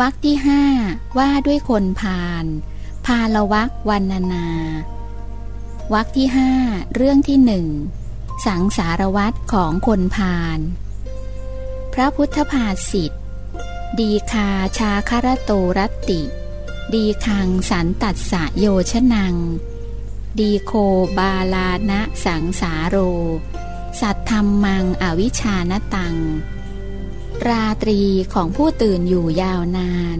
วรรคที่ห้าว่าด้วยคนพาลพาลวรรควรรณนาวรรคที่ห้าเรื่องที่หนึ่งสังสารวัฏของคนพาลพระพุทธภาษิตทีฆาชาครโตรัตติ ทีฆังสันตัสสะโยชะนัง ทีโฆ พาลานัง สังสาโร สัทธัมมัง อะวิชานะตัง ราตรีของผู้ตื่นอยู่ยาวนาน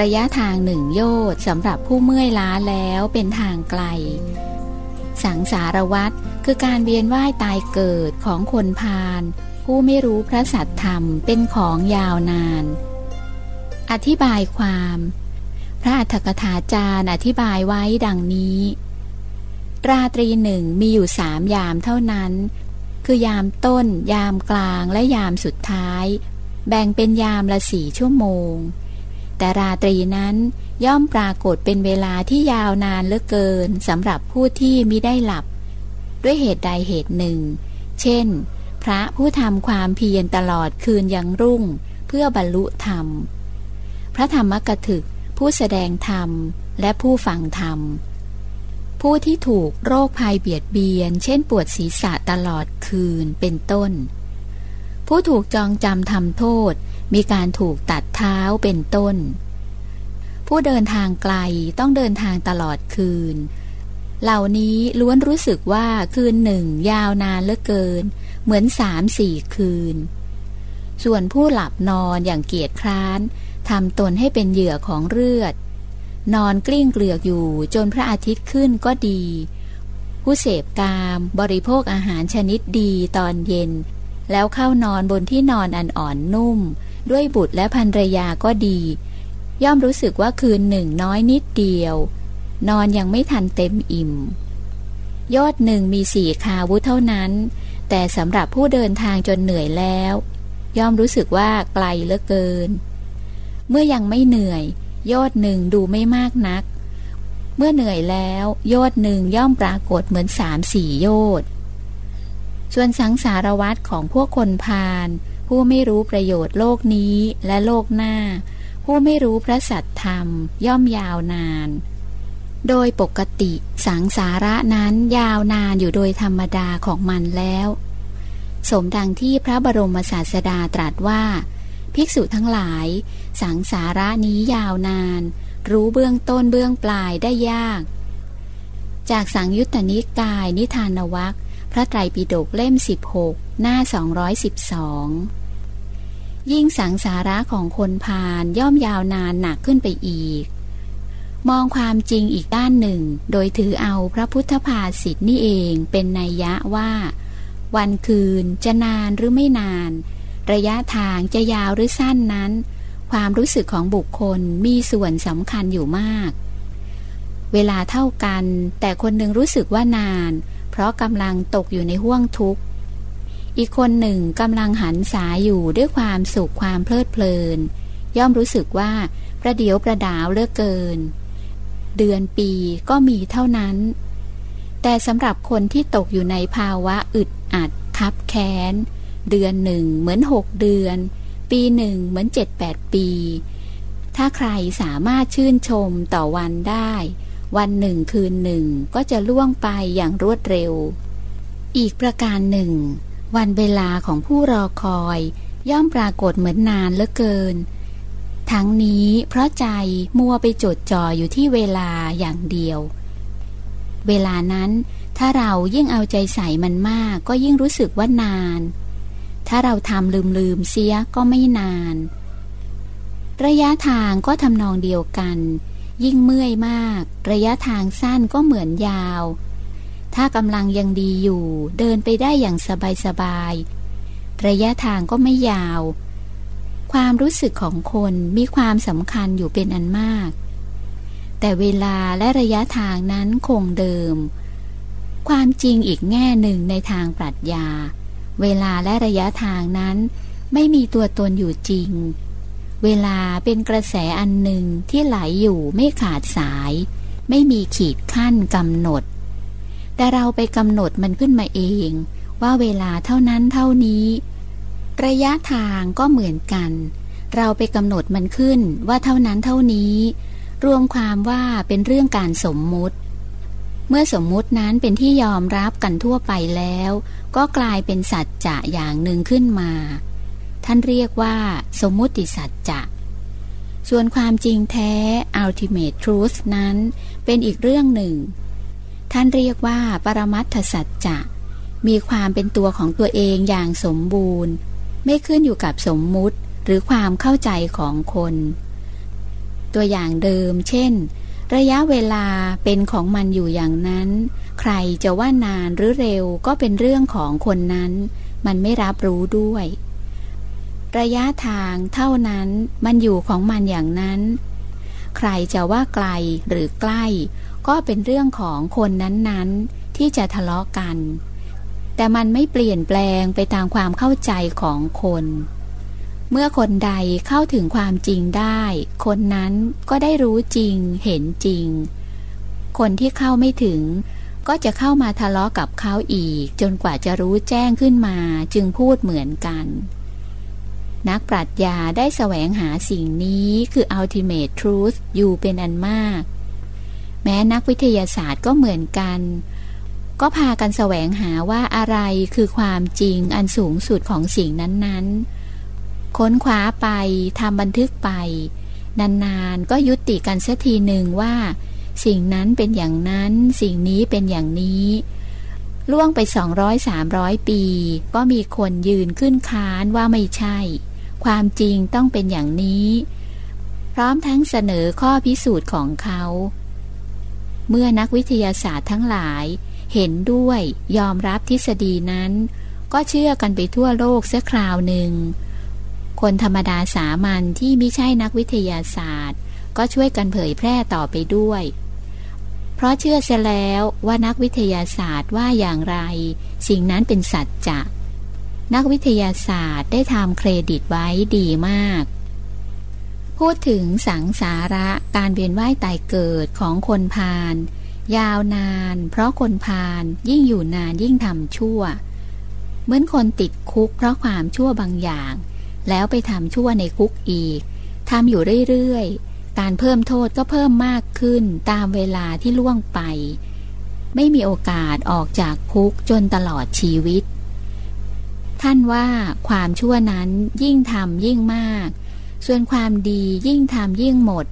ระยะทางหนึ่งโยชน์สำหรับผู้เมื่อยล้าแล้วเป็นทางไกล สังสารวัตรคือการเวียนว่ายตายเกิดของคนพาลผู้ไม่รู้พระสัตธรรมเป็นของยาวนาน อธิบายความ พระอัฏฐกถาจารย์อธิบายไว้ดังนี้ ราตรีหนึ่งมีอยู่สามยามเท่านั้นคือยามต้น ยามกลางและยามสุดท้าย แบ่งเป็นยามละสี่ชั่วโมง แต่ราตรีนั้นย่อมปรากฏเป็นเวลาที่ยาวนานเหลือเกินสำหรับผู้ที่มิได้หลับ ด้วยเหตุใดเหตุหนึ่ง เช่น พระผู้ทำความเพียรตลอดคืนยังรุ่ง เพื่อบรรลุธรรม พระธรรมกถึกผู้แสดงธรรมและผู้ฟังธรรม ผู้ที่ถูกโรคภัยเบียดเบียน เช่นปวดศีรษะตลอดคืนเป็นต้น ผู้ถูกจองจำทำโทษ มีการถูกตัดเท้าเป็นต้น ผู้เดินทางไกลต้องเดินทางตลอดคืน เหล่านี้ล้วนรู้สึกว่าคืนหนึ่งยาวนานเหลือเกิน เหมือนสามสี่คืน ส่วนผู้หลับนอนอย่างเกียจคร้านทำตนให้เป็นเหยื่อของเลือด นอนกลิ้งเกลือกอยู่จนพระอาทิตย์ขึ้นก็ดี ผู้เสพกามบริโภคอาหารชนิดดีตอนเย็น แล้วเข้านอนบนที่นอนอันอ่อนนุ่ม ด้วยบุตรและภรรยาก็ดี ย่อมรู้สึกว่าคืนหนึ่งน้อยนิดเดียว นอนยังไม่ทันเต็มอิ่ม ยอดหนึ่งมีสี่คาวุธเท่านั้น แต่สำหรับผู้เดินทางจนเหนื่อยแล้ว ย่อมรู้สึกว่าไกลเหลือเกิน เมื่อยังไม่เหนื่อย ยอดหนึ่งดูไม่มากนัก เมื่อเหนื่อยแล้วยอดหนึ่งย่อมปรากฏเหมือนสามสี่ยอด ส่วนสังสารวัตรของพวกคนพาลผู้ไม่รู้ประโยชน์โลกนี้และโลกหน้า ผู้ไม่รู้พระสัตธรรมย่อมยาวนาน โดยปกติสังสาระนั้นยาวนานอยู่โดยธรรมดาของมันแล้ว สมดังที่พระบรมศาสดาตรัสว่า ภิกษุทั้งหลาย สังสาระนี้ยาวนาน รู้เบื้องต้นเบื้องปลายได้ยาก จากสังยุตตนิกายนิทานวัค พระไตรปิฎกเล่ม 16 หน้า 212 ยิ่งสังสาระของคนพาลย่อมยาวนานหนักขึ้นไปอีก มองความจริงอีกด้านหนึ่ง โดยถือเอาพระพุทธภาษิตนี่เองเป็นนัยยะว่า วันคืนจะนานหรือไม่นาน ระยะทางจะยาวหรือสั้นนั้น ความรู้สึกของบุคคลมีส่วนสำคัญอยู่มาก เวลาเท่ากัน แต่คนหนึ่งรู้สึกว่านาน เพราะกำลังตกอยู่ในห่วงทุกข์ อีกคนหนึ่งกำลังหันสายอยู่ด้วยความสุขความเพลิดเพลิน ย่อมรู้สึกว่าประเดียวประดาวเลือกเกิน เดือนปีก็มีเท่านั้น แต่สำหรับคนที่ตกอยู่ในภาวะอึดอัดคับแค้น เดือนหนึ่งเหมือนหกเดือน ปีหนึ่งเหมือนเจ็ดแปดปี ถ้าใครสามารถชื่นชมต่อวันได้ วันหนึ่งคืนหนึ่งก็จะล่วงไปอย่างรวดเร็ว อีกประการหนึ่ง วันเวลาของผู้รอคอย ย่อมปรากฏเหมือนนานเหลือเกิน ทั้งนี้เพราะใจมัวไปจดจ่ออยู่ที่เวลาอย่างเดียว เวลานั้นถ้าเรายิ่งเอาใจใส่มันมากก็ยิ่งรู้สึกว่านาน ถ้าเราทำลืมๆเสียก็ไม่นาน ระยะทางก็ทำนองเดียวกัน ยิ่งเมื่อยมาก ระยะทางสั้นก็เหมือนยาว ถ้ากำลังยังดีอยู่ เดินไปได้อย่างสบายๆระยะทางก็ไม่ยาว ความรู้สึกของคนมีความสำคัญอยู่เป็นอันมาก แต่เวลาและระยะทางนั้นคงเดิม ความจริงอีกแง่หนึ่งในทางปรัชญา เวลาและระยะทางนั้น ไม่มีตัวตนอยู่จริง เวลาเป็นกระแสอันหนึ่งที่ไหลอยู่ไม่ขาดสาย ไม่มีขีดขั้นกำหนด แต่เราไปกำหนดมันขึ้นมาเอง ว่าเวลาเท่านั้นเท่านี้ ระยะทางก็เหมือนกัน เราไปกำหนดมันขึ้นว่าเท่านั้นเท่านี้ รวมความว่าเป็นเรื่องการสมมุติ เมื่อสมมุตินั้นเป็นที่ยอมรับกันทั่วไปแล้ว ก็กลายเป็นสัจจะอย่างหนึ่งขึ้นมา ท่านเรียกว่าสมมุติสัจจะส่วนความจริงแท้ ultimate truth นั้น เป็นอีกเรื่องหนึ่ง ท่านเรียกว่า ปรมัตถสัจจะมีความเป็นตัวของตัวเองอย่างสมบูรณ์ ไม่ขึ้นอยู่กับสมมุติหรือความเข้าใจของคน ตัวอย่างเดิม เช่น ระยะเวลาเป็นของมันอยู่อย่างนั้น ใครจะว่านานหรือเร็วก็เป็นเรื่องของคนนั้น มันไม่รับรู้ด้วย ระยะทางเท่านั้นมันอยู่ของมันอย่างนั้น ใครจะว่าไกลหรือใกล้ ก็เป็นเรื่องของคนนั้นๆ ที่จะทะเลาะกัน แต่มันไม่เปลี่ยนแปลงไปตามความเข้าใจของคน เมื่อคนใดเข้าถึงความจริงได้ คนนั้นก็ได้รู้จริงเห็นจริง คนที่เข้าไม่ถึงก็จะเข้ามาทะเลาะกับเขาอีก จนกว่าจะรู้แจ้งขึ้นมาจึงพูดเหมือนกัน นักปรัชญาได้แสวงหาสิ่งนี้คือ ultimate truth อยู่เป็นอันมาก แม้นักวิทยาศาสตร์ก็เหมือนกัน ก็พากันแสวงหาว่าอะไรคือความจริงอันสูงสุดของสิ่งนั้นๆ ค้นคว้าไปทำบันทึกไป นานๆ ก็ยุติกันสักทีหนึ่งว่า สิ่งนั้นเป็นอย่างนั้น สิ่งนี้เป็นอย่างนี้ล่วงไปสองร้อยสามร้อยปี ก็มีคนยืนขึ้นค้านว่าไม่ใช่ ความจริงต้องเป็นอย่างนี้ พร้อมทั้งเสนอข้อพิสูจน์ของเขา เมื่อนักวิทยาศาสตร์ทั้งหลายเห็นด้วยยอมรับทฤษฎีนั้น ก็เชื่อกันไปทั่วโลกเสียคราวหนึ่ง คนธรรมดาสามัญที่ไม่ใช่นักวิทยาศาสตร์ ก็ช่วยกันเผยแพร่ต่อไปด้วย เพราะเชื่อเสียแล้วว่านักวิทยาศาสตร์ว่าอย่างไร สิ่งนั้นเป็นสัจจะ นักวิทยาศาสตร์ได้ทำเครดิตไว้ดีมาก พูดถึงสังสาระการเวียนว่ายตายเกิดของคนพาลยาวนาน เพราะคนพาลยิ่งอยู่นานยิ่งทำชั่ว เหมือนคนติดคุกเพราะความชั่วบางอย่าง แล้วไปทำชั่วในคุกอีกทำอยู่เรื่อยๆ การเพิ่มโทษก็เพิ่มมากขึ้นตามเวลาที่ล่วงไป ไม่มีโอกาสออกจากคุกจนตลอดชีวิต ท่านว่าความชั่วนั้นยิ่งทำยิ่งมาก ส่วนความดียิ่งทำยิ่งหมด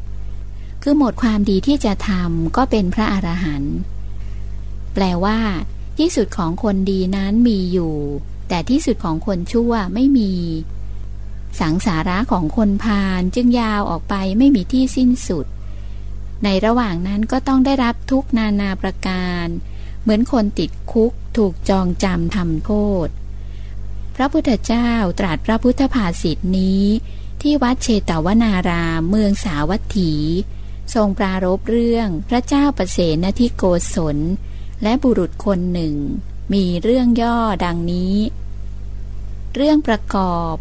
คือหมดความดีที่จะทำก็เป็นพระอรหันต์แปลว่า ที่สุดของคนดีนั้นมีอยู่ แต่ที่สุดของคนชั่วไม่มี สังสาระของคนพาลจึงยาวออกไปไม่มีที่สิ้นสุด ในระหว่างนั้นก็ต้องได้รับทุกนานาประการ เหมือนคนติดคุกถูกจองจำทำโทษ พระพุทธเจ้าตรัสพระพุทธภาษิตนี้ ที่วัดเชตวนารามเมืองสาวัตถี ทรงปรารบเรื่องพระเจ้าประเสนทิโกศล และบุรุษคนหนึ่ง มีเรื่องย่อดังนี้ เรื่องประกอบ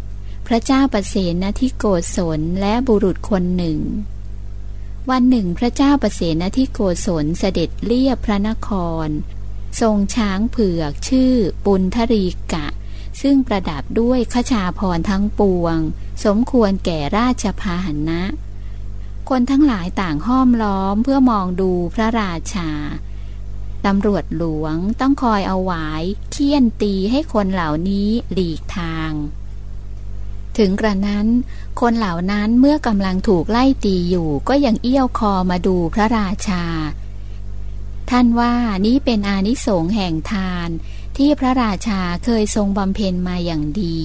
พระเจ้าประเสนทิโกศลและบุรุษคนหนึ่ง วันหนึ่งพระเจ้าประเสนทิโกศลเสด็จเลียบพระนคร ทรงช้างเผือกชื่อปุณทรีกะ ซึ่งประดับด้วยขชาพรทั้งปวง สมควรแก่ราชพาหนะ คนทั้งหลายต่างห้อมล้อมเพื่อมองดูพระราชาตำรวจหลวงต้องคอยเอาหวายเคี่ยนตีให้คนเหล่านี้หลีกทาง ถึงกระนั้น คนเหล่านั้นเมื่อกำลังถูกไล่ตีอยู่ก็ยังเอี้ยวคอมาดูพระราชา ท่านว่านี้เป็นอานิสงส์แห่งทาน ที่พระราชาเคยทรงบำเพ็ญมาอย่างดี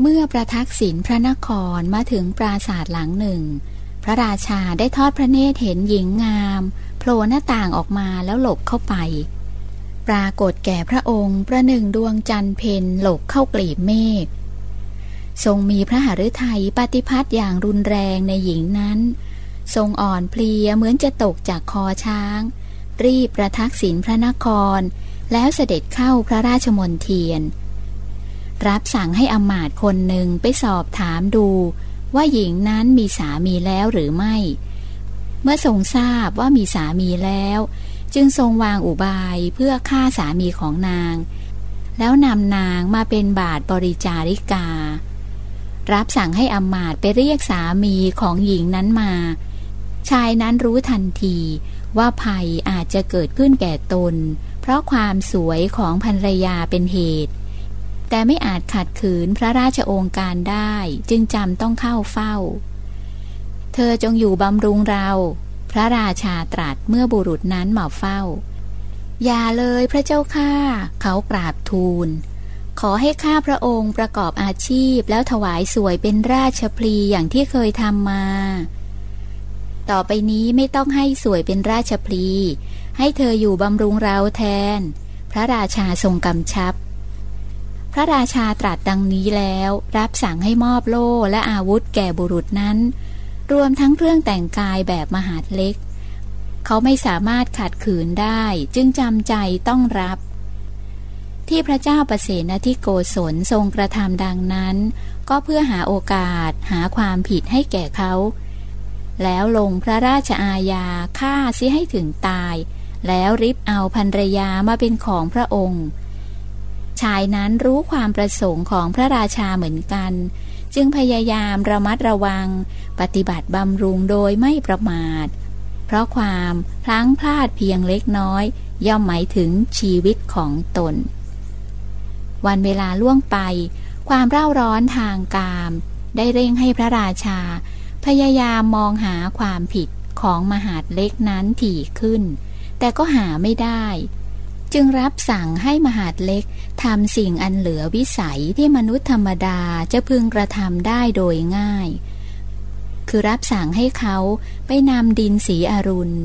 เมื่อประทักษิณพระนครมาถึงปราสาทหลังหนึ่ง พระราชาได้ทอดพระเนตรเห็นหญิงงามโผล่หน้าต่างออกมาแล้วหลบเข้าไป ปรากฏแก่พระองค์ประหนึ่งดวงจันทร์เพนหลบเข้ากลีบเมฆทรงมีพระหฤทัยปฏิพัทธ์อย่างรุนแรงในหญิงนั้น ทรงอ่อนเพลียเหมือนจะตกจากคอช้าง รีบประทักษิณพระนคร แล้วเสด็จเข้าพระราชมนเทียน รับสั่งให้อมาตคนหนึ่งไปสอบถามดู ว่าหญิงนั้นมีสามีแล้วหรือไม่ เมื่อทรงทราบว่ามีสามีแล้ว จึงทรงวางอุบายเพื่อฆ่าสามีของนาง แล้วนำนางมาเป็นบาทบริจาริกา รับสั่งให้อำมาต์ไปเรียกสามีของหญิงนั้นมา ชายนั้นรู้ทันที ว่าภัยอาจจะเกิดขึ้นแก่ตน เพราะความสวยของภรรยาเป็นเหตุ แต่ไม่อาจขัดขืนพระราชโองการได้จึงจำต้องเข้าเฝ้า เธอจงอยู่บำรุงเรา พระราชาตรัสเมื่อบุรุษนั้นมาเฝ้า อย่าเลยพระเจ้าข้าเขากราบทูลขอให้ข้าพระองค์ประกอบอาชีพแล้วถวายสวยเป็นราชพลีอย่างที่เคยทำมา ต่อไปนี้ไม่ต้องให้สวยเป็นราชพลี ให้เธออยู่บำรุงเราแทน พระราชาทรงกำชับ พระราชาตรัสดังนี้แล้ว รับสั่งให้มอบโล่และอาวุธแก่บุรุษนั้น รวมทั้งเครื่องแต่งกายแบบมหาดเล็ก เขาไม่สามารถขัดขืนได้จึงจำใจต้องรับ ที่พระเจ้าประเสนที่โกศลทรงกระทำดังนั้น ก็เพื่อหาโอกาสหาความผิดให้แก่เขา แล้วลงพระราชอาญาฆ่าซิให้ถึงตาย แล้วริบเอาภรรยามาเป็นของพระองค์ ชายนั้นรู้ความประสงค์ของพระราชาเหมือนกัน จึงพยายามระมัดระวัง ปฏิบัติบำรุงโดยไม่ประมาท เพราะความพลั้งพลาดเพียงเล็กน้อย ย่อมหมายถึงชีวิตของตน วันเวลาล่วงไป ความเร่าร้อนทางกาม ได้เร่งให้พระราชา พยายามมองหาความผิดของมหาดเล็กนั้นถี่ขึ้น แต่ก็หาไม่ได้ จึงรับสั่งให้มหาดเล็กทำสิ่งอันเหลือวิสัยที่มนุษย์ธรรมดาจะพึงกระทำได้โดยง่าย คือรับสั่งให้เขาไปนำดินสีอรุณ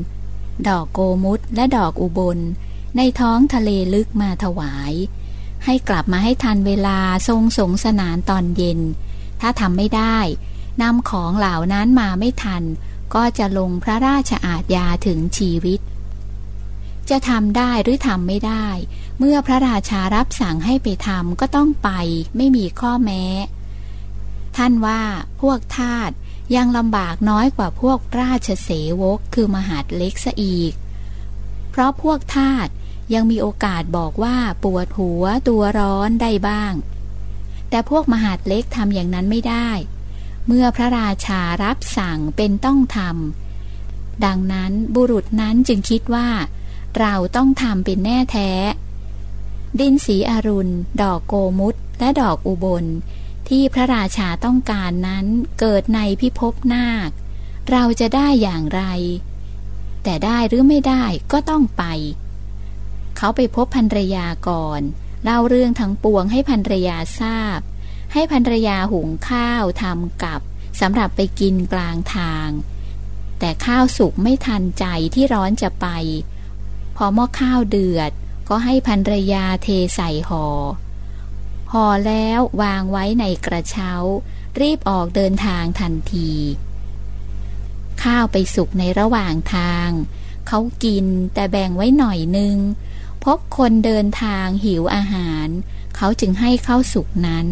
ดอกโกมุตและดอกอุบล ในท้องทะเลลึกมาถวาย ให้กลับมาให้ทันเวลาทรงสงสนานตอนเย็น ถ้าทำไม่ได้ นำของเหล่านั้นมาไม่ทัน ก็จะลงพระราชอาญาถึงชีวิต จะทำได้หรือทำไม่ได้ เมื่อพระราชารับสั่งให้ไปทำก็ต้องไปไม่มีข้อแม้ ท่านว่าพวกทาสยังลำบากน้อยกว่าพวกราชเสวกคือมหาดเล็กซะอีก เพราะพวกทาสยังมีโอกาสบอกว่าปวดหัวตัวร้อนได้บ้าง แต่พวกมหาดเล็กทำอย่างนั้นไม่ได้ เมื่อพระราชารับสั่งเป็นต้องทำดังนั้นบุรุษนั้นจึงคิดว่า เราต้องทำเป็นแน่แท้ ดินสีอรุณ ดอกโกมุตและดอกอุบล ที่พระราชาต้องการนั้นเกิดในพิภพนาค เราจะได้อย่างไร แต่ได้หรือไม่ได้ก็ต้องไป เขาไปพบภรรยาก่อนเล่าเรื่องทั้งปวงให้ภรรยาทราบ ให้ภรรยาหุงข้าวทำกับสำหรับไปกินกลางทาง แต่ข้าวสุกไม่ทันใจที่ร้อนจะไป พอหม้อข้าวเดือดก็ให้ภรรยาเทใส่หอ่อห่อแล้ววางไว้ในกระเช้า รีบออกเดินทางทันที ข้าวไปสุกในระหว่างทาง เขากินแต่แบ่งไว้หน่อยนึง พบคนเดินทางหิวอาหาร เขาจึงให้ข้าวสุกนั้น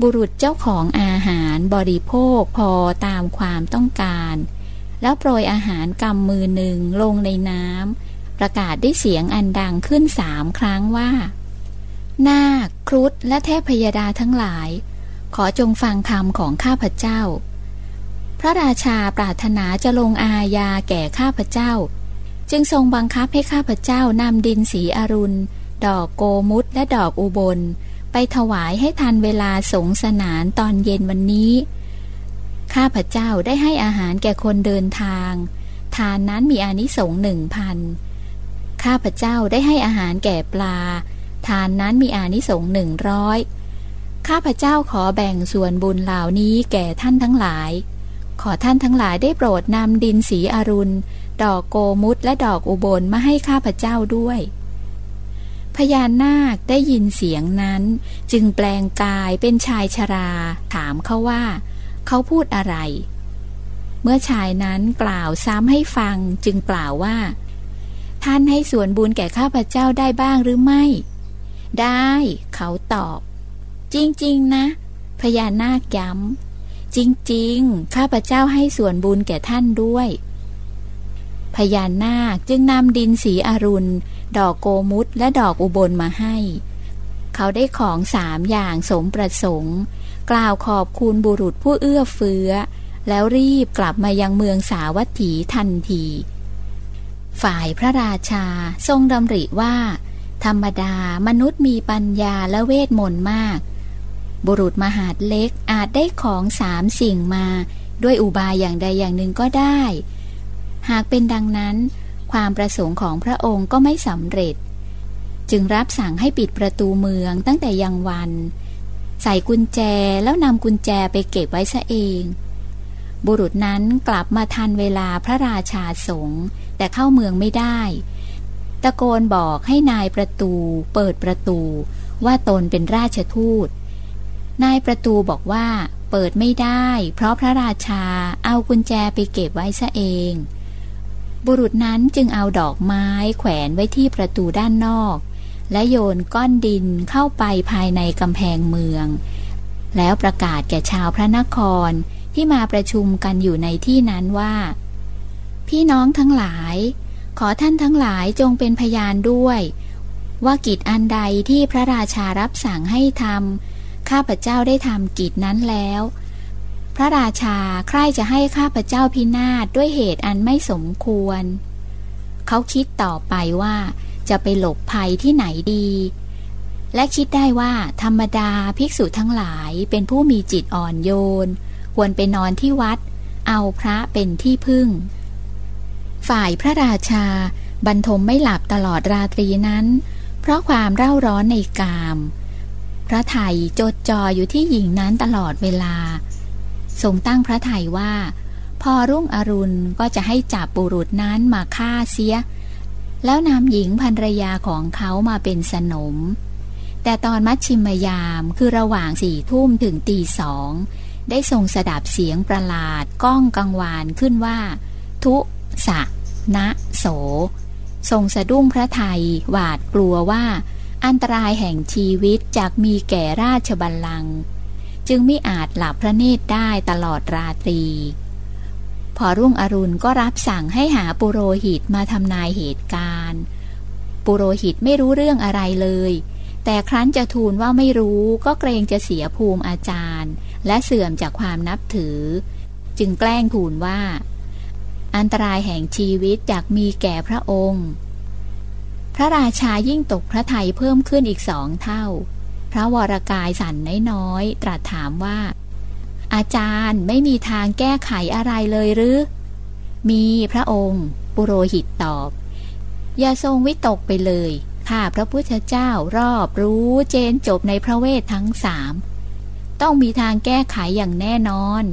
บุรุษเจ้าของอาหารบริโภคพอตามความต้องการ แล้วโปรยอาหารกำมือหนึ่งลงในน้ำประกาศด้วยเสียงอันดังขึ้นสามครั้งว่า นาคครุฑและเทพยดาทั้งหลาย ขอจงฟังคำของข้าพเจ้า พระราชาปรารถนาจะลงอาญาแก่ข้าพเจ้า จึงทรงบังคับให้ข้าพเจ้านำดินสีอรุณ ดอกโกมุตและดอกอุบล ไปถวายให้ทันเวลาสงสนานตอนเย็นวันนี้ ข้าพเจ้าได้ให้อาหารแก่คนเดินทาง ทานนั้นมีอานิสงส์หนึ่งพันข้าพเจ้าได้ให้อาหารแก่ปลา ทานนั้นมีอานิสงส์หนึ่งร้อยข้าพเจ้าขอแบ่งส่วนบุญเหล่านี้แก่ท่านทั้งหลาย ขอท่านทั้งหลายได้โปรดนำดินสีอรุณ ดอกโกมุตและดอกอุบลมาให้ข้าพเจ้าด้วย พญานาคได้ยินเสียงนั้น จึงแปลงกายเป็นชายชรา ถามเขาว่า เขาพูดอะไร เมื่อชายนั้นกล่าวซ้ำให้ฟังจึงกล่าวว่า ท่านให้ส่วนบุญแก่ข้าพเจ้าได้บ้างหรือไม่ ได้ เขาตอบ จริง ๆ นะ พญานาคย้ำจริง ๆ ข้าพเจ้าให้ส่วนบุญแก่ท่านด้วยพญานาคจึงนำดินสีอรุณ ดอกโกมุตและดอกอุบลมาให้ เขาได้ของสามอย่างสมประสงค์ กล่าวขอบคุณบุรุษผู้เอื้อเฟื้อ แล้วรีบกลับมายังเมืองสาวัตถีทันที ฝ่ายพระราชาทรงดำริว่า ธรรมดามนุษย์มีปัญญาและเวทมนต์มาก บุรุษมหาดเล็กอาจได้ของสามสิ่งมา ด้วยอุบายอย่างใดอย่างหนึ่งก็ได้ หากเป็นดังนั้น ความประสงค์ของพระองค์ก็ไม่สำเร็จ จึงรับสั่งให้ปิดประตูเมืองตั้งแต่ยังวัน ใส่กุญแจแล้วนำกุญแจไปเก็บไว้ซะเอง บุรุษนั้นกลับมาทันเวลาพระราชาสงแต่เข้าเมืองไม่ได้ ตะโกนบอกให้นายประตูเปิดประตูว่าตนเป็นราชทูต นายประตูบอกว่าเปิดไม่ได้ เพราะพระราชาเอากุญแจไปเก็บไว้ซะเอง บุรุษนั้นจึงเอาดอกไม้แขวนไว้ที่ประตูด้านนอก และโยนก้อนดินเข้าไปภายในกำแพงเมือง แล้วประกาศแก่ชาวพระนครที่มาประชุมกันอยู่ในที่นั้นว่า พี่น้องทั้งหลาย ขอท่านทั้งหลายจงเป็นพยานด้วย ว่ากิจอันใดที่พระราชารับสั่งให้ทำข้าพเจ้าได้ทำกิจนั้นแล้ว พระราชาใคร่จะให้ข้าพเจ้าพินาศด้วยเหตุอันไม่สมควร เขาคิดต่อไปว่าจะไปหลบภัยที่ไหนดี และคิดได้ว่าธรรมดาภิกษุทั้งหลายเป็นผู้มีจิตอ่อนโยน ควรไปนอนที่วัด เอาพระเป็นที่พึ่ง ฝ่ายพระราชาบรรทมไม่หลับตลอดราตรีนั้น เพราะความเร่าร้อนในกาม พระไทยจดจ่ออยู่ที่หญิงนั้นตลอดเวลา ทรงตั้งพระไทยว่า พอรุ่งอรุณก็จะให้จับบุรุษนั้นมาฆ่าเสีย แล้วนำหญิงภรรยาของเขามาเป็นสนม แต่ตอนมัชชิมยามคือระหว่างสี่ทุ่มถึงตีสอง ได้ทรงสดับเสียงประหลาดก้องกังวานขึ้นว่า ทุสะนะโส ทรงสะดุ้งพระไทยหวาดกลัวว่า อันตรายแห่งชีวิตจากมีแก่ราชบัลลังก์ จึงไม่อาจหลับพระเนตรได้ตลอดราตรี พอรุ่งอรุณก็รับสั่งให้หาปุโรหิตมาทำนายเหตุการณ์ ปุโรหิตไม่รู้เรื่องอะไรเลย แต่ครั้นจะทูลว่าไม่รู้ก็เกรงจะเสียภูมิอาจารย์ และเสื่อมจากความนับถือ จึงแกล้งทูลว่า อันตรายแห่งชีวิตจากมีแก่พระองค์ พระราชายิ่งตกพระทัยเพิ่มขึ้นอีกสองเท่า ระวรากายสั่นน้อยๆ ตรัสถามว่า อาจารย์ไม่มีทางแก้ไขอะไรเลยหรือ มีพระองค์ ปุโรหิตตอบ อย่าทรงวิตกไปเลย ข้าพระพุทธเจ้ารอบรู้เจนจบในพระเวททั้งสาม ต้องมีทางแก้ไขอย่างแน่นอน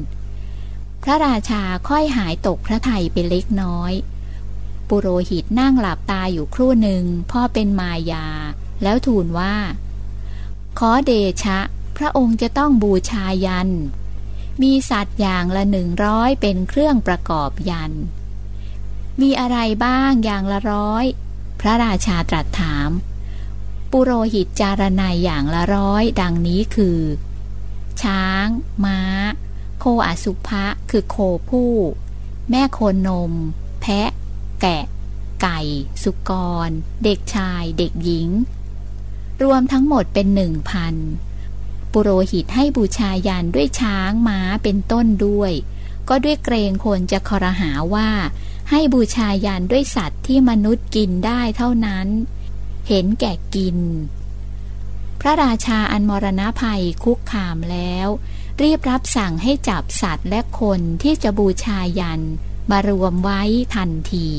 พระราชาค่อยหายตกพระไทยไปเล็กน้อย ปุโรหิตนั่งหลับตาอยู่ครู่หนึ่งพ่อเป็นมายา แล้วทูลว่า ขอเดชะ พระองค์จะต้องบูชายัน มีสัตว์อย่างละหนึ่งร้อยเป็นเครื่องประกอบยัน มีอะไรบ้างอย่างละร้อย พระราชาตรัสถาม ปุโรหิตจารณัยอย่างละร้อยดังนี้คือ ช้าง ม้า โคอสุภะคือโคผู้ แม่โคนนมแพะ แกะ ไก่ สุกร เด็กชาย เด็กหญิง รวมทั้งหมดเป็นหนึ่งพันปุโรหิตให้บูชายันด้วยช้างม้าเป็นต้นด้วย ก็ด้วยเกรงคนจะคอรหาว่า ให้บูชายันด้วยสัตว์ที่มนุษย์กินได้เท่านั้น เห็นแก่กิน พระราชาอันมรณภัยคุกคามแล้ว รีบรับสั่งให้จับสัตว์และคนที่จะบูชายันมารวมไว้ทันที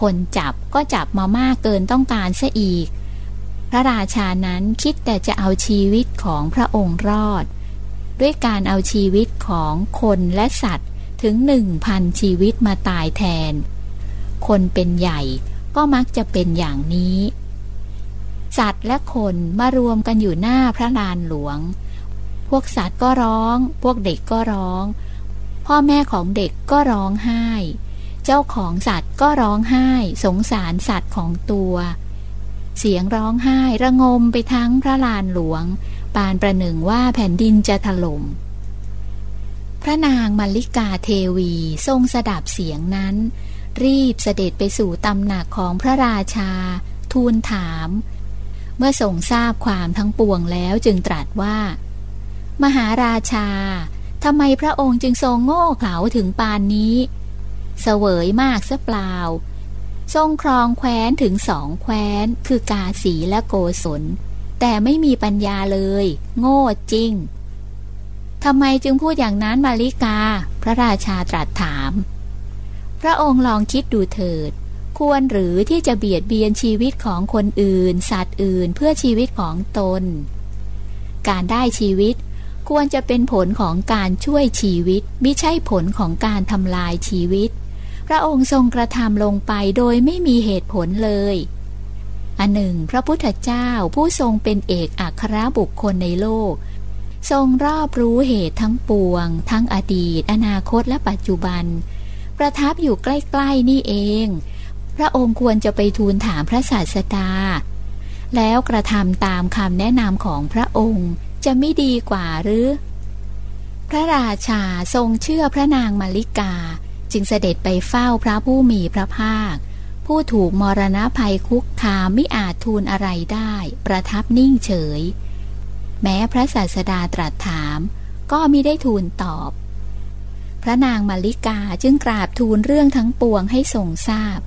คนจับก็จับมามากเกินต้องการซะอีก พระราชานั้นคิดแต่จะเอาชีวิตของพระองค์รอด ด้วยการเอาชีวิตของคนและสัตว์ถึงหนึ่งพันชีวิตมาตายแทน คนเป็นใหญ่ก็มักจะเป็นอย่างนี้ สัตว์และคนมารวมกันอยู่หน้าพระลานหลวง พวกสัตว์ก็ร้อง พวกเด็กก็ร้อง พ่อแม่ของเด็กก็ร้องไห้ เจ้าของสัตว์ก็ร้องไห้ สงสารสัตว์ของตัว เสียงร้องไห้ระงมไปทั้งพระลานหลวง ปานประหนึ่งว่าแผ่นดินจะถลม่มพระนางมาริกาเทวีทรงสดับเสียงนั้น รีบเสด็จไปสู่ตำหนักของพระราชา ทูลถาม เมื่อทรงทราบความทั้งปวงแล้วจึงตรัสว่า มหาราชาทำไมพระองค์จึงทรงโง่เขลาถึงปานนี้ เสวยมากซะเปล่า ทรงครองแคว้นถึงสองแคว้น คือกาสีและโกศล แต่ไม่มีปัญญาเลย โง่จริงทำไมจึงพูดอย่างนั้นมาริกา พระราชาตรัสถาม พระองค์ลองคิดดูเถิด ควรหรือที่จะเบียดเบียนชีวิตของคนอื่น สัตว์อื่นเพื่อชีวิตของตน การได้ชีวิตควรจะเป็นผลของการช่วยชีวิต ไม่ใช่ผลของการทำลายชีวิต ระองค์ทรงกระทำลงไปโดยไม่มีเหตุผลเลย อันหนึ่ง พระพุทธเจ้าผู้ทรงเป็นเอกอัครบุคคลในโลก ทรงรอบรู้เหตุทั้งปวง ทั้งอดีต อนาคตและปัจจุบัน ประทับอยู่ใกล้ ๆ นี่เอง พระองค์ควรจะไปทูลถามพระศาสดา แล้วกระทำตามคำแนะนำของพระองค์จะไม่ดีกว่าหรือ พระราชาทรงเชื่อพระนางมาริกา จึงเสด็จไปเฝ้าพระผู้มีพระภาค ผู้ถูกมรณะภัยคุกคามไม่อาจทูลอะไรได้ ประทับนิ่งเฉย แม้พระศาสดาตรัสถามก็มิได้ทูลตอบ พระนางมาริกาจึงกราบทูลเรื่องทั้งปวงให้ทรงทราบ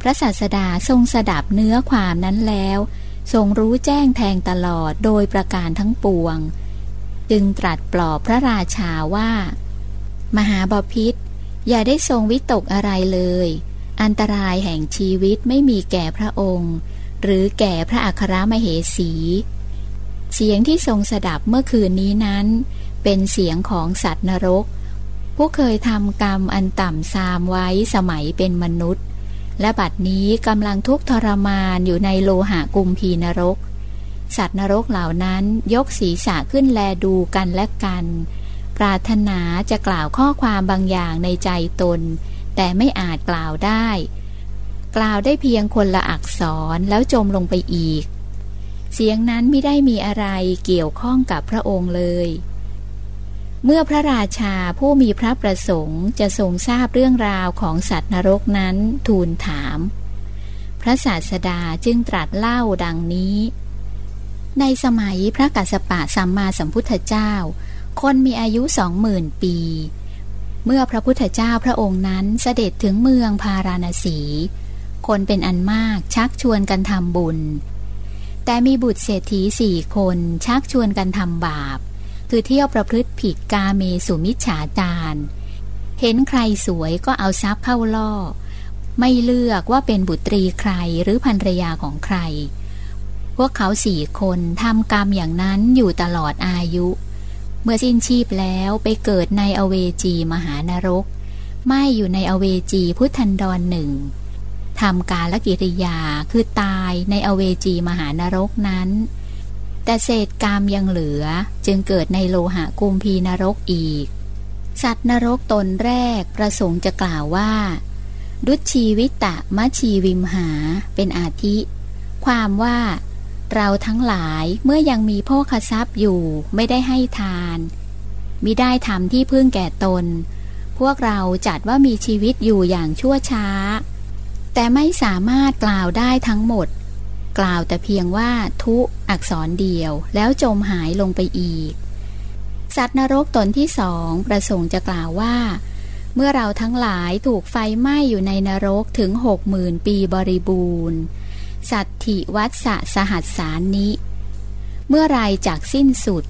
พระศาสดาทรงสดับเนื้อความนั้นแล้ว ทรงรู้แจ้งแทงตลอดโดยประการทั้งปวง จึงตรัสปลอบพระราชาว่า มหาบพิษ อย่าได้ทรงวิตกอะไรเลย อันตรายแห่งชีวิตไม่มีแก่พระองค์ หรือแก่พระอัครมเหสี เสียงที่ทรงสดับเมื่อคืนนี้นั้น เป็นเสียงของสัตว์นรก ผู้เคยทำกรรมอันต่ำซามไว้สมัยเป็นมนุษย์ และบัดนี้กำลังทุกข์ทรมานอยู่ในโลหะกุมพีนรก สัตว์นรกเหล่านั้นยกศีรษะขึ้นแลดูกันและกัน ปรารถนาจะกล่าวข้อความบางอย่างในใจตน แต่ไม่อาจกล่าวได้ กล่าวได้เพียงคนละอักษรแล้วจมลงไปอีก เสียงนั้นไม่ได้มีอะไรเกี่ยวข้องกับพระองค์เลย เมื่อพระราชาผู้มีพระประสงค์จะทรงทราบเรื่องราวของสัตว์นรกนั้นทูลถาม พระศาสดาจึงตรัสเล่าดังนี้ ในสมัยพระกัสสปะสัมมาสัมพุทธเจ้า คนมีอายุสองหมื่นปี เมื่อพระพุทธเจ้าพระองค์นั้นเสด็จถึงเมืองพาราณสี คนเป็นอันมากชักชวนกันทำบุญ แต่มีบุตรเศรษฐีสี่คนชักชวนกันทำบาป คือเที่ยวประพฤติผิดกาเมสุมิจฉาจารเห็นใครสวยก็เอาทรัพย์เข้าล่อ ไม่เลือกว่าเป็นบุตรีใครหรือภรรยาของใคร พวกเขาสี่คนทำกรรมอย่างนั้นอยู่ตลอดอายุ เมื่อสิ้นชีพแล้วไปเกิดในอเวจีมหานรก ไม่อยู่ในอเวจีพุทธันดรหนึ่งทำกาละกิริยาคือตายในอเวจีมหานรกนั้น แต่เศษกามยังเหลือจึงเกิดในโลหะกุมพีนรกอีก สัตว์นรกตนแรกประสงค์จะกล่าวว่า ดุชีวิตะมะชีวิมหาเป็นอาทิ ความว่า เราทั้งหลายเมื่อยังมีพ่อคทรัพย์อยู่ไม่ได้ให้ทานมิได้ทำที่พึ่งแก่ตน พวกเราจัดว่ามีชีวิตอยู่อย่างชั่วช้า แต่ไม่สามารถกล่าวได้ทั้งหมด กล่าวแต่เพียงว่าทุอักษรเดียวแล้วจมหายลงไปอีก สัตว์นรกตนที่สองประสงค์จะกล่าวว่า เมื่อเราทั้งหลายถูกไฟไหม้อยู่ในนรกถึงหกหมื่นปีบริบูรณ์ สัตถิวัฏสะสหัสสารนี้ เมื่อไรจากสิ้นสุด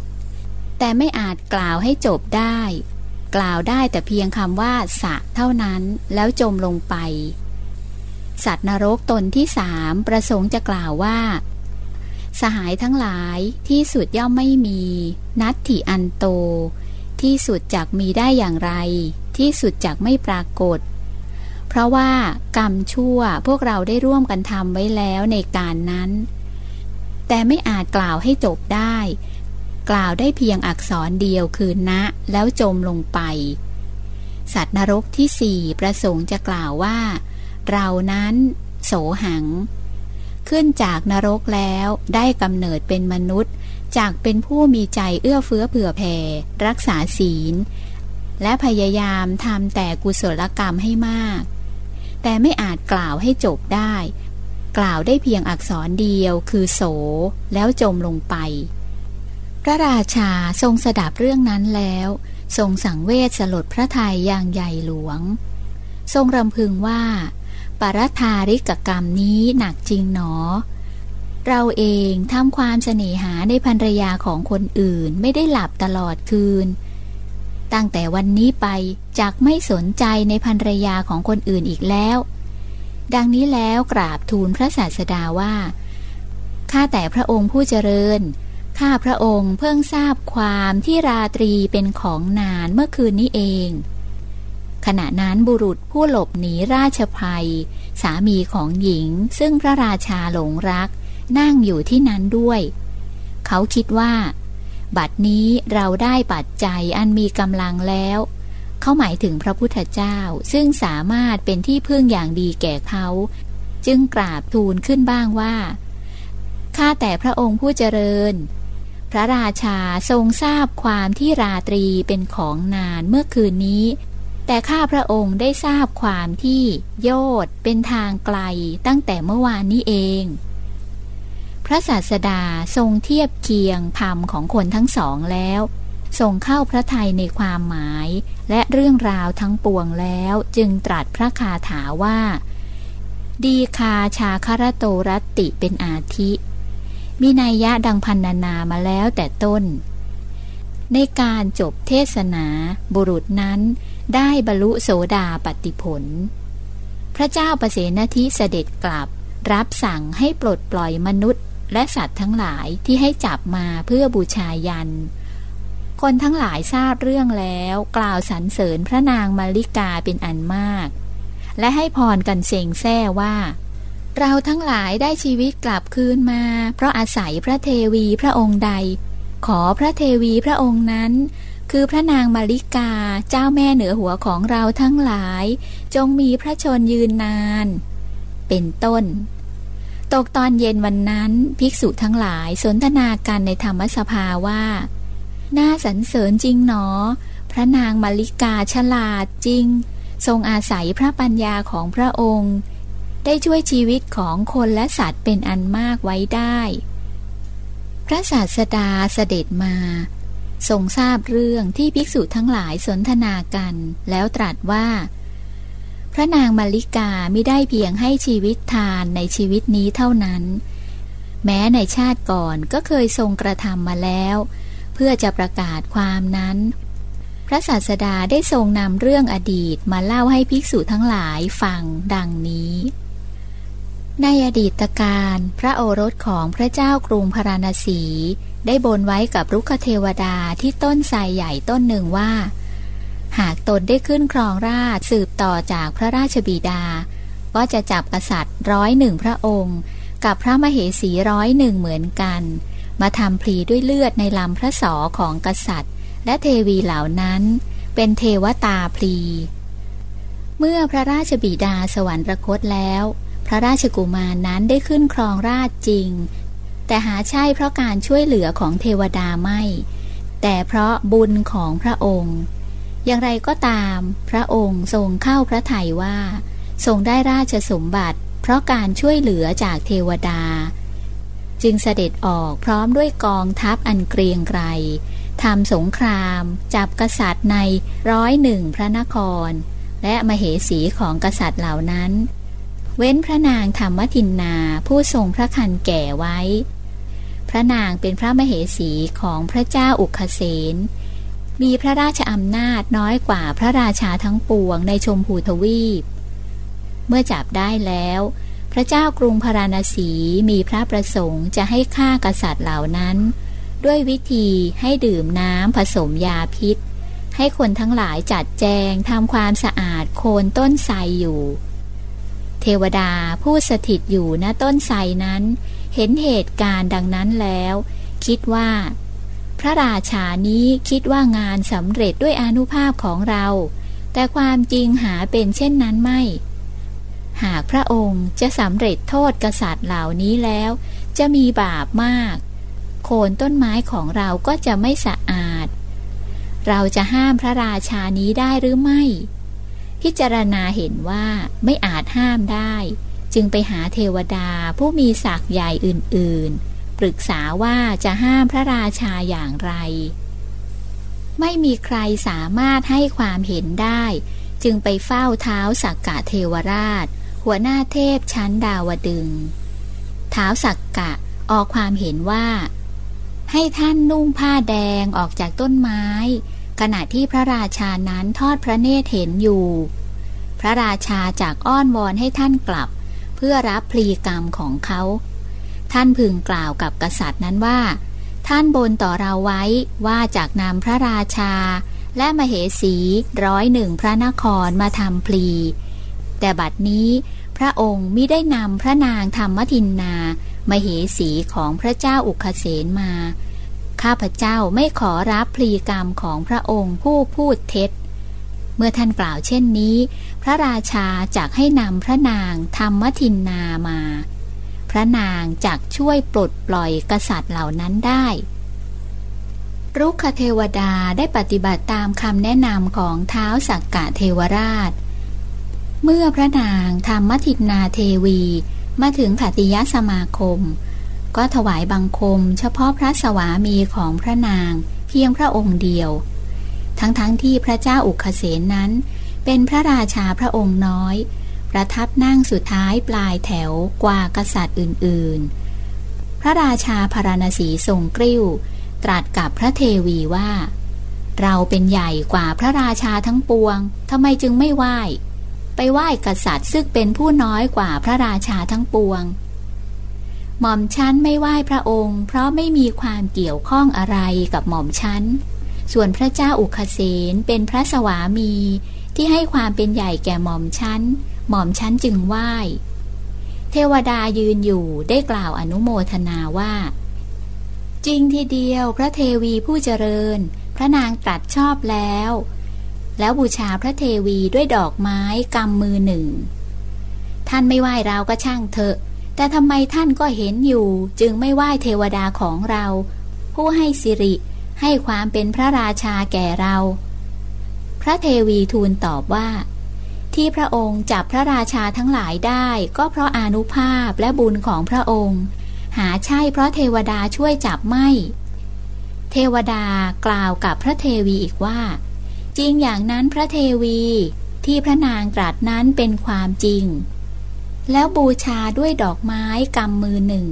แต่ไม่อาจกล่าวให้จบได้ กล่าวได้แต่เพียงคำว่า สะเท่านั้นแล้วจมลงไป สัตว์นรกตนที่สามประสงค์จะกล่าวว่า สหายทั้งหลายที่สุดย่อมไม่มี นัตถิอันโต ที่สุดจากมีได้อย่างไร ที่สุดจากไม่ปรากฏ เพราะว่ากรรมชั่วพวกเราได้ร่วมกันทำไว้แล้วในการนั้น แต่ไม่อาจกล่าวให้จบได้ กล่าวได้เพียงอักษรเดียวคือณะแล้วจมลงไป สัตว์นรกที่สี่ประสงค์จะกล่าวว่า เรานั้น โสหัง ขึ้นจากนรกแล้วได้กำเนิดเป็นมนุษย์จากเป็นผู้มีใจเอื้อเฟื้อเผื่อแผ่ รักษาศีล และพยายามทำแต่กุศลกรรมให้มาก แต่ไม่อาจกล่าวให้จบได้ กล่าวได้เพียงอักษรเดียวคือโส แล้วจมลงไป พระราชาทรงสดับเรื่องนั้นแล้ว ทรงสังเวชสลดพระทัยอย่างใหญ่หลวง ทรงรำพึงว่าปรธาริกกรรมนี้หนักจริงหนอ เราเองทำความเสน่หาในภรรยาของคนอื่นไม่ได้หลับตลอดคืน ตั้งแต่วันนี้ไปจักไม่สนใจในภรรยาของคนอื่นอีกแล้ว ดังนี้แล้วกราบทูลพระศาสดาว่า ข้าแต่พระองค์ผู้เจริญ ข้าพระองค์เพิ่งทราบความที่ราตรีเป็นของนานเมื่อคืนนี้เอง ขณะนั้นบุรุษผู้หลบหนีราชภัย สามีของหญิงซึ่งพระราชาหลงรัก นั่งอยู่ที่นั้นด้วย เขาคิดว่า บัดนี้เราได้ปัจจัยอันมีกำลังแล้ว เขาหมายถึงพระพุทธเจ้า ซึ่งสามารถเป็นที่พึ่งอย่างดีแก่เขา จึงกราบทูลขึ้นบ้างว่า ข้าแต่พระองค์ผู้เจริญ พระราชาทรงทราบความที่ราตรีเป็นของนานเมื่อคืนนี้ แต่ข้าพระองค์ได้ทราบความที่โยดเป็นทางไกลตั้งแต่เมื่อวานนี้เอง ระศาสดาทรงเทียบเคียงธรรมของคนทั้งสองแล้วทรงเข้าพระทัยในความหมาย และเรื่องราวทั้งปวงแล้วจึงตรัสพระคาถาว่า ดีคาชาคารโตรติเป็นอาทิ มีนัยยะดังพันนานามาแล้วแต่ต้น ในการจบเทศนาบุรุษนั้นได้บรรลุโสดาปติผล พระเจ้าประเสนทิเสด็จกลับ รับสั่งให้ปลดปล่อยมนุษย์ และสัตว์ทั้งหลายที่ให้จับมาเพื่อบูชายัน คนทั้งหลายทราบเรื่องแล้ว กล่าวสรรเสริญพระนางมาริกาเป็นอันมาก และให้พรกันเสงแซ่ว่า เราทั้งหลายได้ชีวิตกลับคืนมา เพราะอาศัยพระเทวีพระองค์ใด ขอพระเทวีพระองค์นั้นคือพระนางมาริกาเจ้าแม่เหนือหัวของเราทั้งหลาย จงมีพระชนยืนนาน เป็นต้น ตกตอนเย็นวันนั้นภิกษุทั้งหลายสนทนากันในธรรมสภาว่า น่าสรรเสริญจริงหนอ พระนางมาริกาฉลาดจริง ทรงอาศัยพระปัญญาของพระองค์ ได้ช่วยชีวิตของคนและสัตว์เป็นอันมากไว้ได้ พระศาสดาเสด็จมา ทรงทราบเรื่องที่ภิกษุทั้งหลายสนทนากัน แล้วตรัสว่า พระนางมาริกาไม่ได้เพียงให้ชีวิตทานในชีวิตนี้เท่านั้น แม้ในชาติก่อนก็เคยทรงกระทำมาแล้ว เพื่อจะประกาศความนั้น พระศาสดาได้ทรงนำเรื่องอดีตมาเล่าให้ภิกษุทั้งหลายฟังดังนี้ ในอดีตการพระโอรสของพระเจ้ากรุงพาราณสี ได้บนไว้กับรุกขเทวดาที่ต้นไทรใหญ่ต้นหนึ่งว่า หากตนได้ขึ้นครองราชสืบต่อจากพระราชบิดา ก็จะจับกษัตริย์ร้อยหนึ่งพระองค์ กับพระมเหสีร้อยหนึ่งเหมือนกัน มาทำพลีด้วยเลือดในลำพระสอของกษัตริย์ และเทวีเหล่านั้นเป็นเทวตาพลี เมื่อพระราชบิดาสวรรคตแล้ว พระราชกุมารนนั้นได้ขึ้นครองราชจริง แต่หาใช่เพราะการช่วยเหลือของเทวดาไม่ แต่เพราะบุญของพระองค์ อย่างไรก็ตาม พระองค์ทรงเข้าพระทัยว่า ทรงได้ราชสมบัติ เพราะการช่วยเหลือจากเทวดา จึงเสด็จออกพร้อมด้วยกองทัพอันเกรียงไกรทำสงคราม จับกษัตริย์ในร้อยหนึ่งพระนคร และมเหสีของกษัตริย์เหล่านั้น เว้นพระนางธรรมทินนาผู้ทรงพระคันแก่ไว้ พระนางเป็นพระมเหสีของพระเจ้าอุคเสน มีพระราชอำนาจน้อยกว่าพระราชาทั้งปวงในชมพูทวีป เมื่อจับได้แล้ว พระเจ้ากรุงพาราณสีมีพระประสงค์จะให้ฆ่ากษัตริย์เหล่านั้น ด้วยวิธีให้ดื่มน้ำผสมยาพิษ ให้คนทั้งหลายจัดแจงทำความสะอาดโคนต้นไทรอยู่ เทวดาผู้สถิตอยู่ณต้นไทรนั้น เห็นเหตุการณ์ดังนั้นแล้ว คิดว่า พระราชานี้คิดว่างานสำเร็จด้วยอนุภาพของเรา แต่ความจริงหาเป็นเช่นนั้นไม่ หากพระองค์จะสำเร็จโทษกษัตริย์เหล่านี้แล้ว จะมีบาปมาก โคนต้นไม้ของเราก็จะไม่สะอาด เราจะห้ามพระราชานี้ได้หรือไม่ พิจารณาเห็นว่าไม่อาจห้ามได้ จึงไปหาเทวดาผู้มีศักย์ใหญ่อื่นๆ ปรึกษาว่าจะห้ามพระราชาอย่างไร ไม่มีใครสามารถให้ความเห็นได้ จึงไปเฝ้าเท้าสักกะเทวราช หัวหน้าเทพชั้นดาวดึงเท้าสักกะออกความเห็นว่า ให้ท่านนุ่งผ้าแดงออกจากต้นไม้ ขณะที่พระราชานั้นทอดพระเนตรเห็นอยู่ พระราชาจากอ้อนวอนให้ท่านกลับ เพื่อรับพลีกรรมของเขา ท่านพึงกล่าวกับกษัตริย์นั้นว่า ท่านบนต่อเราไว้ว่าจากนำพระราชา และมเหสีร้อยหนึ่งพระนครมาทำพลี แต่บัดนี้พระองค์มิได้นำพระนางธรรมทินนา มเหสีของพระเจ้าอุคเสนมา ข้าพเจ้าไม่ขอรับพลีกรรมของพระองค์ผู้พูดเท็จ เมื่อท่านกล่าวเช่นนี้ พระราชาจักให้นำพระนางธรรมทินนามา พระนางจักช่วยปลดปล่อยกษัตริย์เหล่านั้นได้ รุกขเทวดาได้ปฏิบัติตามคำแนะนำของเท้าสักกะเทวราช เมื่อพระนางธรรมทินนาเทวีมาถึงขัติยสมาคม ก็ถวายบังคมเฉพาะพระสวามีของพระนางเพียงพระองค์เดียว ทั้งๆทที่พระเจ้าอุคเสนนั้น เป็นพระราชาพระองค์น้อย ประทับนั่งสุดท้ายปลายแถวกว่ากษัตริย์อื่นๆ พระราชาพาราณสีทรงกริ้ว ตรัสกับพระเทวีว่า เราเป็นใหญ่กว่าพระราชาทั้งปวงทำไมจึงไม่ไหว้ ไปไหว้กษัตริย์ซึ่งเป็นผู้น้อยกว่าพระราชาทั้งปวง หม่อมชั้นไม่ไหว้พระองค์ เพราะไม่มีความเกี่ยวข้องอะไรกับหม่อมชั้น ส่วนพระเจ้าอุคเสนเป็นพระสวามีที่ให้ความเป็นใหญ่แก่หม่อมชั้น หม่อมชั้นจึงไหว้ เทวดายืนอยู่ได้กล่าวอนุโมทนาว่า จริงทีเดียวพระเทวีผู้เจริญ พระนางตรัสชอบแล้ว แล้วบูชาพระเทวีด้วยดอกไม้กำมือหนึ่ง ท่านไม่ไหว้เราก็ช่างเถอะ แต่ทำไมท่านก็เห็นอยู่ จึงไม่ไหว้เทวดาของเรา ผู้ให้สิริให้ความเป็นพระราชาแก่เรา พระเทวีทูลตอบว่า ที่พระองค์จับพระราชาทั้งหลายได้ ก็เพราะอานุภาพและบุญของพระองค์ หาใช่เพราะเทวดาช่วยจับไม่ เทวดากล่าวกับพระเทวีอีกว่า จริงอย่างนั้นพระเทวีที่พระนางตรัสนั้นเป็นความจริง แล้วบูชาด้วยดอกไม้กำมือหนึ่ง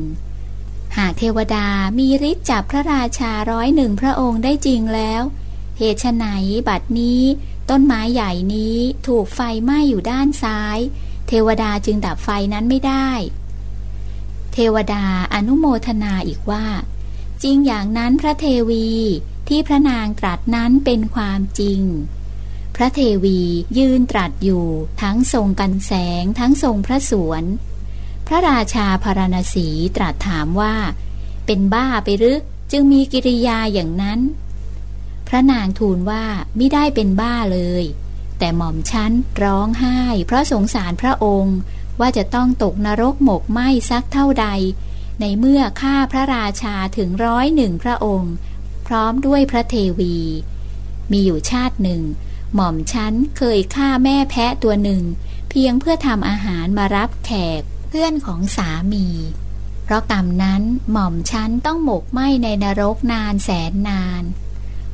หากเทวดามีฤทธิ์จับพระราชาร้อยหนึ่งพระองค์ได้จริงแล้วเหตุไหนบัดนี้ ต้นไม้ใหญ่นี้ถูกไฟไหม้อยู่ด้านซ้าย เทวดาจึงดับไฟนั้นไม่ได้ เทวดาอนุโมทนาอีกว่า จริงอย่างนั้นพระเทวีที่พระนางตรัสนั้นเป็นความจริง พระเทวียืนตรัสอยู่ทั้งทรงกันแสงทั้งทรงพระสวน พระราชาพารณสีตรัสถามว่า เป็นบ้าไปหรือจึงมีกิริยาอย่างนั้น พระนางทูลว่าไม่ได้เป็นบ้าเลย แต่หม่อมชั้นร้องไห้ เพราะสงสารพระองค์ว่าจะต้องตกนรกหมกไหมสักเท่าใด ในเมื่อฆ่าพระราชาถึงร้อยหนึ่งพระองค์ พร้อมด้วยพระเทวี มีอยู่ชาติหนึ่ง หม่อมชั้นเคยฆ่าแม่แพะตัวหนึ่ง เพียงเพื่อทำอาหารมารับแขกเพื่อนของสามี เพราะกรรมนั้นหม่อมชั้นต้องหมกไหมในนรกนานแสนนาน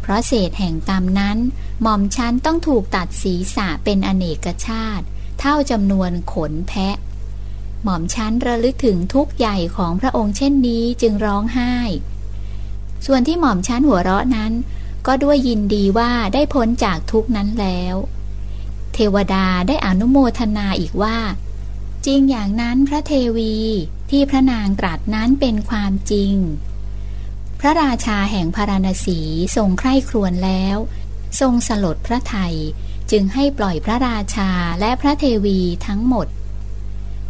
เพราะเศษแห่งกรรมนั้น หม่อมชั้นต้องถูกตัดศีรษะเป็นอเนกชาติ เท่าจำนวนขนแพะ หม่อมชั้นระลึกถึงทุกใหญ่ของพระองค์เช่นนี้จึงร้องไห้ ส่วนที่หม่อมชั้นหัวเราะนั้น ก็ด้วยยินดีว่าได้พ้นจากทุกนั้นแล้ว เทวดาได้อนุโมทนาอีกว่า จริงอย่างนั้นพระเทวีที่พระนางตรัสนั้นเป็นความจริง พระราชาแห่งพาราณสีทรงใคร่ครวญแล้ว ทรงสลดพระไทยจึงให้ปล่อยพระราชาและพระเทวีทั้งหมด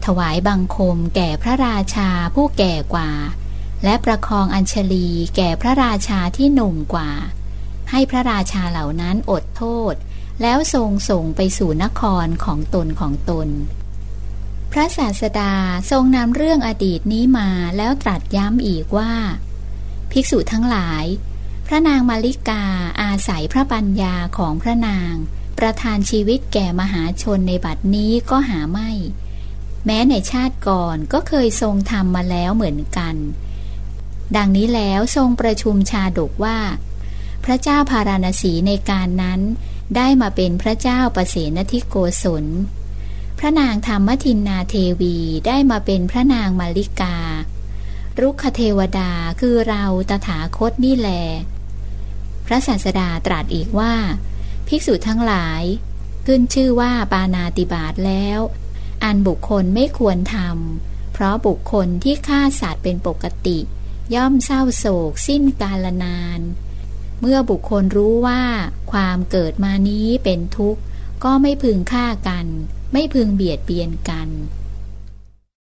ถวายบังคมแก่พระราชาผู้แก่กว่า และประคองอัญชลีแก่พระราชาที่หนุ่มกว่า ให้พระราชาเหล่านั้นอดโทษ แล้วทรงส่งไปสู่นครของตนของตน พระศาสดาทรงนำเรื่องอดีตนี้มาแล้วตรัสย้ำอีกว่า ภิกษุทั้งหลาย พระนางมาริกาอาศัยพระปัญญาของพระนาง ประทานชีวิตแก่มหาชนในบัดนี้ก็หาไม่ แม้ในชาติก่อนก็เคยทรงทำมาแล้วเหมือนกัน ดังนี้แล้วทรงประชุมชาดกว่า พระเจ้าพาราณสีในการนั้น ได้มาเป็นพระเจ้าประเสนทิโกศลพระนางธรรมทินนาเทวีได้มาเป็นพระนางมาริกา รุกขเทวดาคือเราตถาคตนี่แล พระศาสดาตรัสอีกว่า ภิกษุทั้งหลาย ขึ้นชื่อว่าปานาติบาตแล้ว อันบุคคลไม่ควรทำเพราะบุคคลที่ฆ่าสัตว์เป็นปกติ ย่อมเศร้าโศกสิ้นกาลนาน เมื่อบุคคลรู้ว่า ความเกิดมานี้เป็นทุกข์ ก็ไม่พึงฆ่ากัน ไม่พึงเบียดเบียนกัน